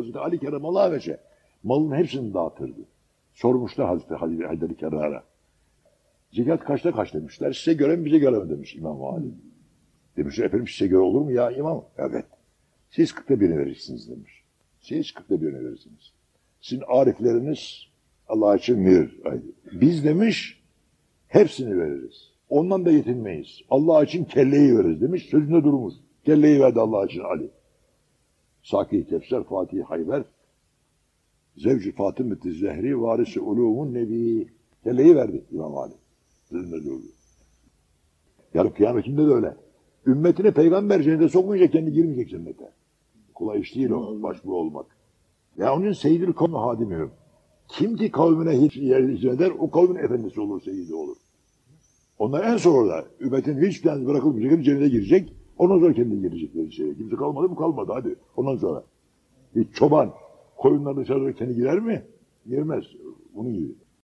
Hazreti Ali Keremallahu Veçe malın hepsini dağıtırdı. Sormuşlar Hazreti Halil Haydar Kerrar'a. Zekat kaçta kaç demişler. Size göre mi bize göre mi demiş İmam Ali. Demişler efendim size göre olur mu ya imam? Evet. Siz kırkta birini verirsiniz demiş. Siz kırkta birini verirsiniz. Sizin arifleriniz Allah için verir. Biz demiş hepsini veririz. Ondan da yetinmeyiz. Allah için kelleyi veririz demiş. Sözünde durmuş. Kelleyi verdi Allah için Ali. Saki Kevser, Fatih Hayber, Zevci Fatıma-i Zehri, varisi ulumun nebi. Kelleyi verdi İmam Ali. Yarın kıyametinde de öyle. Ümmetini peygamber cennete sokmayacak, kendi girmeyecek cennete. Kolay iş değil o, başbuğ olmak. Ya onun seyyidül kavmi hadimi. Kim ki kavmine hiç yer eder, o kavmin efendisi olur, seyyidi olur. Onlar en son orada. Ümmetin hiç tanesi bırakılmayacak, cennete girecek. Ondan sonra kendi girecekler içeri. Kimse kalmadı mı kalmadı hadi. Ondan sonra. Bir çoban koyunların dışarıda kendi girer mi? Girmez. Bunun gibi.